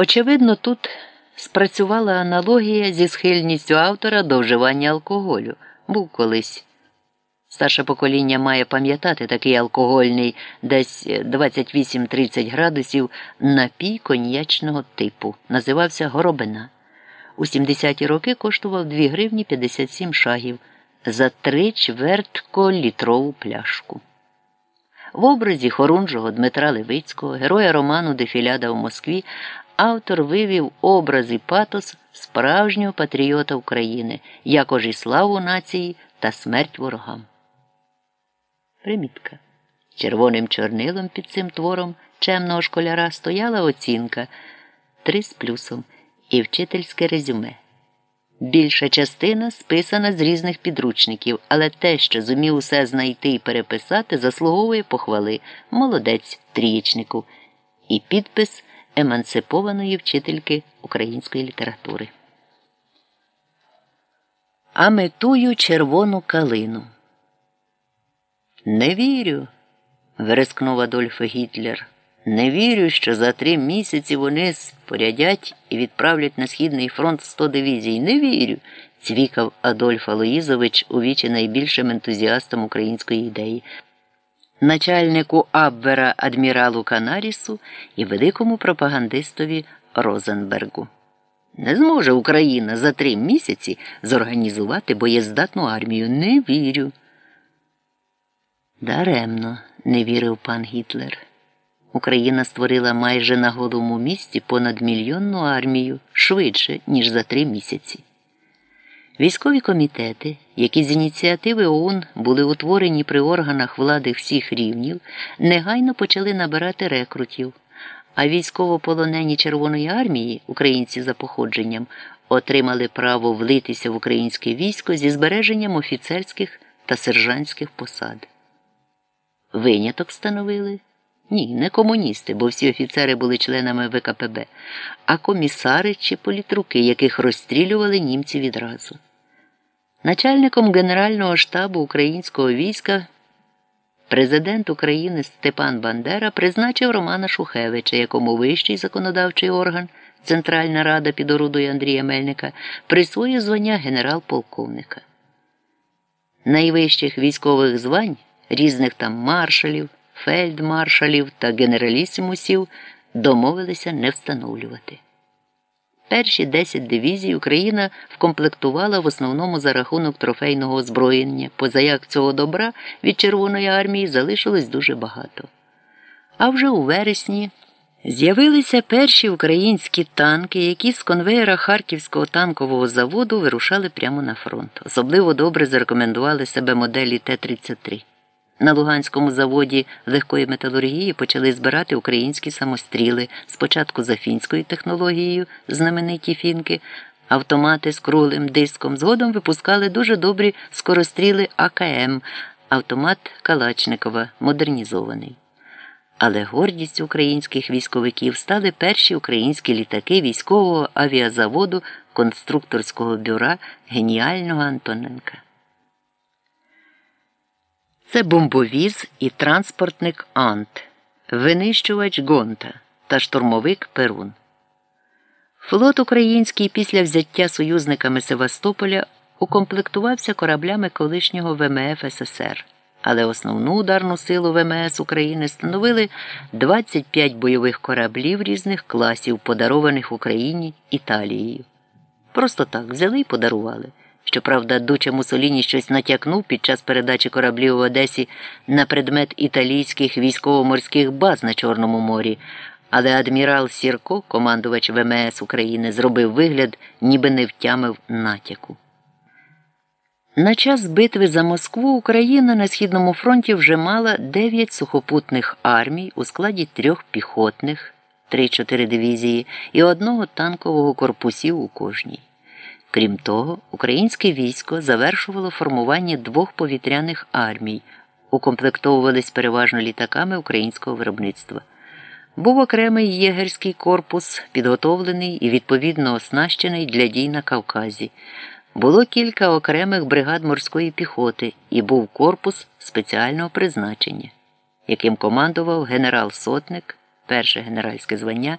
Очевидно, тут спрацювала аналогія зі схильністю автора до вживання алкоголю. Був колись. Старше покоління має пам'ятати такий алкогольний, десь 28-30 градусів напій коньячного типу. Називався Горобина. У 70-ті роки коштував 2 гривні 57 шагів за три чвертко літрову пляшку. В образі хорунжого Дмитра Левицького, героя роману Дефіляда в Москві, автор вивів образ і патос справжнього патріота України, якож і славу нації та смерть ворогам. Примітка. Червоним чорнилом під цим твором чемного школяра стояла оцінка три з плюсом і вчительське резюме. Більша частина списана з різних підручників, але те, що зумів усе знайти і переписати, заслуговує похвали молодець трієчнику і підпис емансипованої вчительки української літератури. А метую червону калину. Не вірю, верескнув Адольф Гітлер. Не вірю, що за три місяці вони спорядять і відправлять на Східний фронт 100 дивізій. Не вірю, цвікав Адольф Алоїзович у вічі найбільшим ентузіастом української ідеї, начальнику Абвера адміралу Канарісу і великому пропагандистові Розенбергу. Не зможе Україна за три місяці зорганізувати боєздатну армію. Не вірю. Даремно не вірив пан Гітлер. Україна створила майже на голому місці понад мільйонну армію швидше, ніж за три місяці. Військові комітети, які з ініціативи ОУН були утворені при органах влади всіх рівнів, негайно почали набирати рекрутів, а військовополонені Червоної армії, українці за походженням, отримали право влитися в українське військо зі збереженням офіцерських та сержантських посад. Виняток становили. Ні, не комуністи, бо всі офіцери були членами ВКПБ, а комісари чи політруки, яких розстрілювали німці відразу. Начальником Генерального штабу українського війська президент України Степан Бандера призначив Романа Шухевича, якому вищий законодавчий орган Центральна Рада під орудою Андрія Мельника присвоїв звання генерал-полковника. Найвищих військових звань різних там маршалів фельдмаршалів та генералісімусів домовилися не встановлювати. Перші 10 дивізій Україна вкомплектувала в основному за рахунок трофейного озброєння, позаяк цього добра від Червоної армії залишилось дуже багато. А вже у вересні з'явилися перші українські танки, які з конвеєра Харківського танкового заводу вирушали прямо на фронт. Особливо добре зарекомендували себе моделі Т-33. На Луганському заводі легкої металургії почали збирати українські самостріли, спочатку за фінською технологією, знамениті фінки, автомати з круглим диском. Згодом випускали дуже добрі скоростріли АКМ, автомат Калачникова, модернізований. Але гордістю українських військовиків стали перші українські літаки військового авіазаводу конструкторського бюра геніального Антоненка. Це бомбовіз і транспортник Ант, винищувач Гонта та штурмовик Перун. Флот український після взяття союзниками Севастополя укомплектувався кораблями колишнього ВМФ СССР, але основну ударну силу ВМС України становили 25 бойових кораблів різних класів, подарованих Україні Італією. Просто так взяли і подарували. Щоправда, Дуча Мусоліні щось натякнув під час передачі кораблів в Одесі на предмет італійських військово-морських баз на Чорному морі, але адмірал Сірко, командувач ВМС України, зробив вигляд, ніби не втямив натяку. На час битви за Москву Україна на Східному фронті вже мала 9 сухопутних армій у складі трьох піхотних, 3-4 дивізії і одного танкового корпусів у кожній. Крім того, українське військо завершувало формування двох повітряних армій, укомплектовувались переважно літаками українського виробництва. Був окремий єгерський корпус, підготовлений і відповідно оснащений для дій на Кавказі. Було кілька окремих бригад морської піхоти і був корпус спеціального призначення, яким командував генерал Сотник, перше генеральське звання.